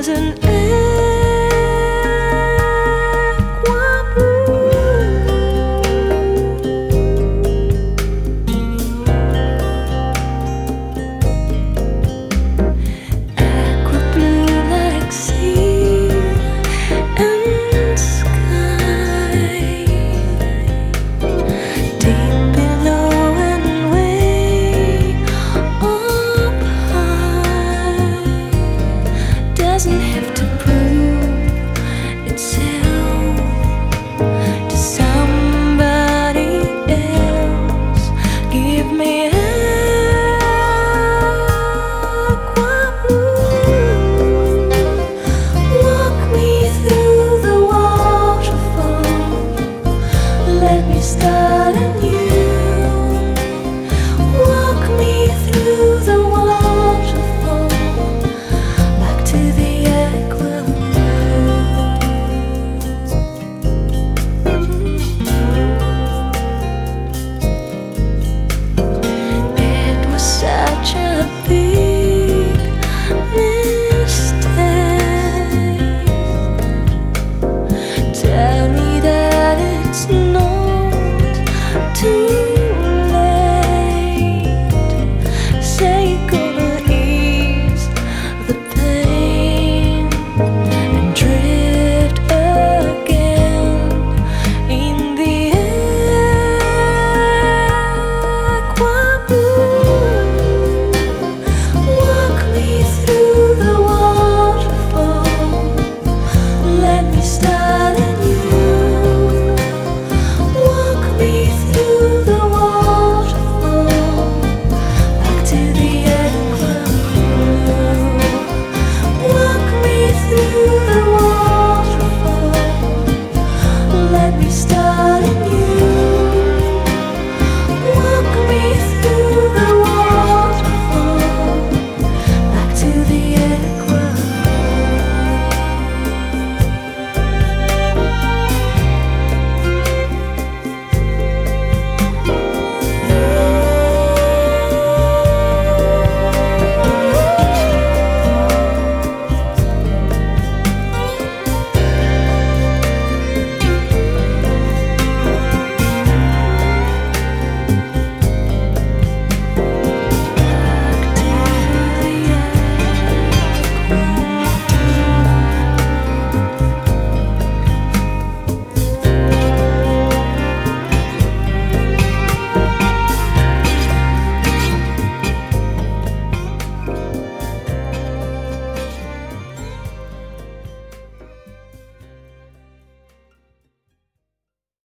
was an me starting you.